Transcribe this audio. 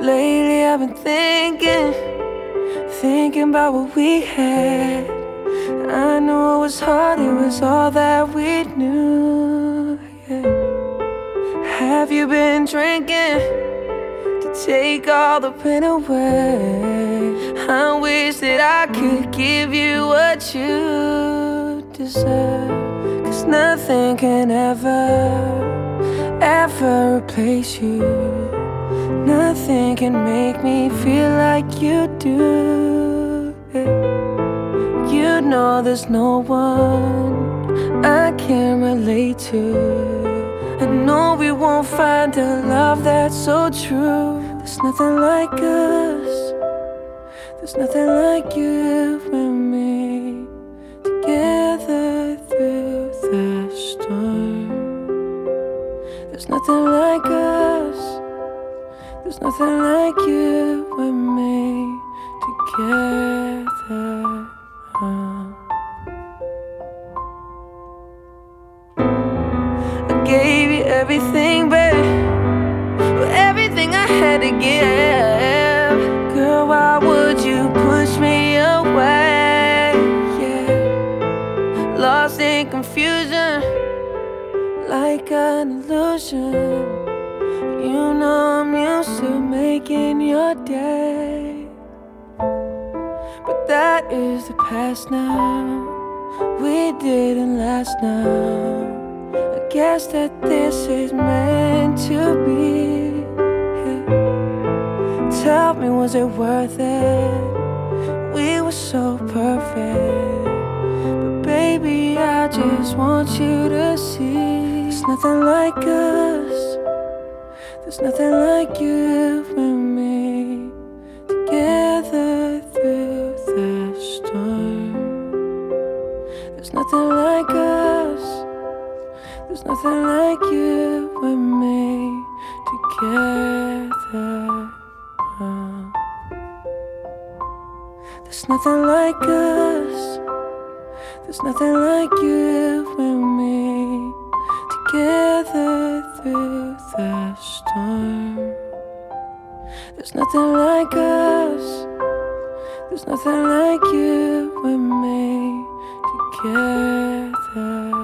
drinking, thinking thinking about what we had. I know it was hard, it was all that we knew. Yeah. Have you been drinking to take all the pain away? I wish that I could give you what you deserve. Cause nothing can ever, ever replace you. Nothing can make me feel like you do. You know there's no one I can relate to. I know we won't find a love that's so true. There's nothing like us. There's nothing like you and me together through the storm. There's nothing like us. There's nothing like you and me together. I gave you everything. Well, everything I had to give. Girl, why would you push me away? Yeah. Lost in confusion, like an illusion. Day. But that is the past now. We didn't last now. I guess that this is meant to be. Yeah. Tell me, was it worth it? We were so perfect. But baby, I just want you to see. There's nothing like us. There's nothing like you nothing like us. There's nothing like you and me together. There's nothing like us. There's nothing like you and me together through the storm. There's nothing like us. There's nothing like you and me together.